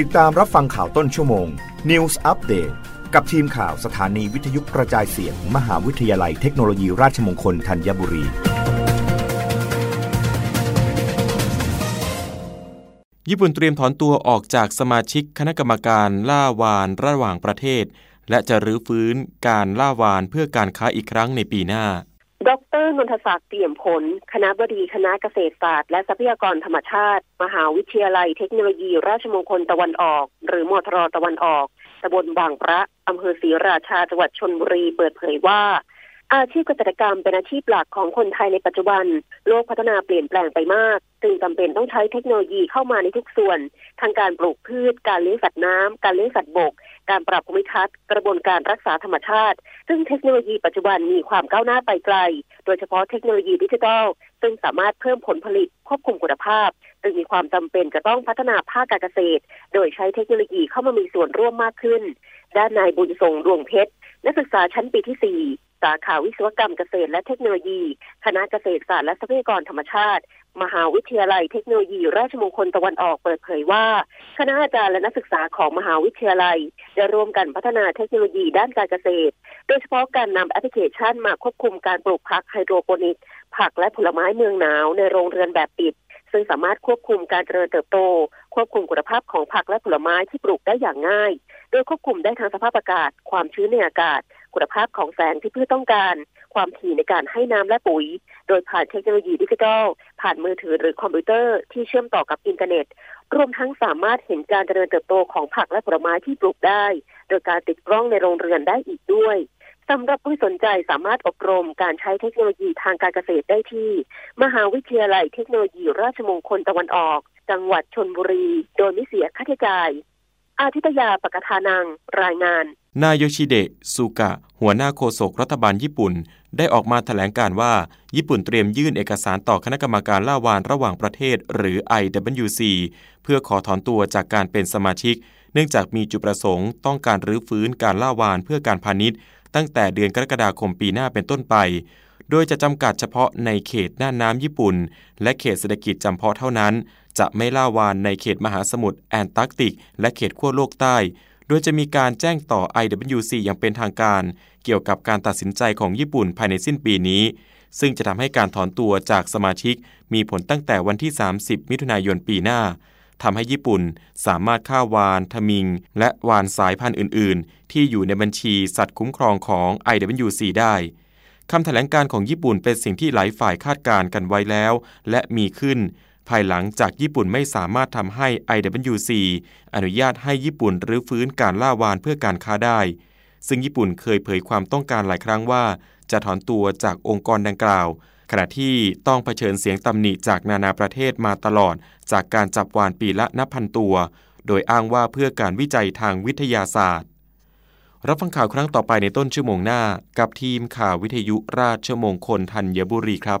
ติดตามรับฟังข่าวต้นชั่วโมง News Update กับทีมข่าวสถานีวิทยุกระจายเสียง มหาวิทยาลัยเทคโนโลยีราชมงคลธัญบุรี ญี่ปุ่นเตรียมถอนตัวออกจากสมาชิกคณะกรรมการล่าวานระหว่างประเทศ และจะรื้อฟื้นการล่าวานเพื่อการค้าอีกครั้งในปีหน้า ดรนนทศักดิ์เตี่ยมผล คณะบดีคณะเกษตรศาสตร์และทรัพยากรธรรมชาติ มหาวิทยาลัยเทคโนโลยี ราชมงคลตะวันออก หรือมทรตะวันออกตำบลบางพระอำเภอศรีราชาจังหวัดชนบุรีเปิดเผยว่า อาชีพเกษตรกรรมเป็นอาชีพหลักของคนไทยในปัจจุบัน โลกพัฒนาเปลี่ยนแปลงไปมากจึงจำเป็นต้องใช้เทคโนโลยีเข้ามาในทุกส่วน ทางการปลูกพืช การเลี้ยงสัตว์น้ำการเลี้ยงสัตว์บก การปรับภูมิทัศน์ กระบวนการรักษาธรรมชาติ ซึ่งเทคโนโลยีปัจจุบันมีความก้าวหน้าไปไกล โดยเฉพาะเทคโนโลยีดิจิทัล ซึ่งสามารถเพิ่มผลผลิตควบคุมคุณภาพจึงมีความจำเป็นจะต้องพัฒนาภาคการเกษตร โดยใช้เทคโนโลยีเข้ามามีส่วนร่วมมากขึ้น ด้านนายบุญทรงดวงเพชรนักศึกษาชั้นปีที่4 สาขาวิศวกรรมเกษตรและเทคโนโลยี คณะเกษตรศาสตร์และทรัพยากรธรรมชาติ มหาวิทยาลัยเทคโนโลยี ราชมงคลตะวันออกเปิดเผยว่า คณะอาจารย์และนักศึกษาของมหาวิทยาลัยจะร่วมกันพัฒนาเทคโนโลยีด้านการเกษตร โดยเฉพาะการนำแอปพลิเคชันมาควบคุมการปลูกผักไฮโดรโปนิก ผักและผลไม้เมืองหนาวในโรงเรือนแบบปิดซึ่งสามารถควบคุมการเจริญเติบโต ควบคุมคุณภาพของผักและผลไม้ที่ปลูกได้อย่างง่าย โดยควบคุมได้ทั้งสภาพอากาศ ความชื้นในอากาศ คุณภาพของแสงที่พืชต้องการ ความถี่ในการให้น้ำและปุ๋ย โดยผ่านเทคโนโลยีดิจิทัล ผ่านมือถือหรือคอมพิวเตอร์ที่เชื่อมต่อกับอินเทอร์เน็ต รวมทั้งสามารถเห็นการเจริญเติบโตของผักและผลไม้ที่ปลูกได้ โดยการติดกล้องในโรงเรือนได้อีกด้วยสำหรับผู้สนใจสามารถอบรมการใช้เทคโนโลยีทางการเกษตรได้ที่ มหาวิทยาลัยเทคโนโลยีราชมงคลตะวันออก จังหวัดชนบุรี โดยไม่เสียค่าใช้จ่าย อาทิตยาปกทานัง รายงาน นายโยชิเดะซูกะ หัวหน้าโฆษกรัฐบาลญี่ปุ่น ได้ออกมาแถลงการว่า ญี่ปุ่นเตรียมยื่นเอกสารต่อคณะกรรมการล่าวานระหว่างประเทศ หรือ IWC เพื่อขอถอนตัวจากการเป็นสมาชิก เนื่องจากมีจุดประสงค์ต้องการรื้อฟื้นการล่าวานเพื่อการพาณิชย์ ตั้งแต่เดือนกรกฎาคมปีหน้าเป็นต้นไป โดยจะจำกัดเฉพาะในเขตหน่าน้ำญี่ปุ่น และเขตเศรษฐกิจจำเพาะเท่านั้น จะไม่ล่าวานในเขตมหาสมุทรแอนตาร์กติก และเขตขั้วโลกใต้ โดยจะมีการแจ้งต่อ IWC อย่างเป็นทางการ เกี่ยวกับการตัดสินใจของญี่ปุ่นภายในสิ้นปีนี้ ซึ่งจะทำให้การถอนตัวจากสมาชิก มีผลตั้งแต่วันที่ 30 มิถุนายนปีหน้าทำให้ญี่ปุ่นสามารถฆ่าวานทมิง และวานสายพันธุ์อื่น ๆ ที่อยู่ในบัญชีสัตว์คุ้มครองของ IWC ได้คำแถลงการของญี่ปุ่นเป็นสิ่งที่หลายฝ่ายคาดการณ์กันไว้แล้ว และมีขึ้น ภายหลังจากญี่ปุ่นไม่สามารถทำให้ IWC อนุญาตให้ญี่ปุ่นรื้อฟื้นการล่าวานเพื่อการค้าได้ ซึ่งญี่ปุ่นเคยเผยความต้องการหลายครั้งว่า จะถอนตัวจากองค์กรดังกล่าว ขณะที่ต้องเผชิญเสียงตำหนิจากนานาประเทศมาตลอด จากการจับวานปีละนับพันตัว โดยอ้างว่าเพื่อการวิจัยทางวิทยาศาสตร์ รับฟังข่าวครั้งต่อไปในต้นชั่วโมงหน้า กับทีมข่าววิทยุราชมงคลธัญบุรีครับ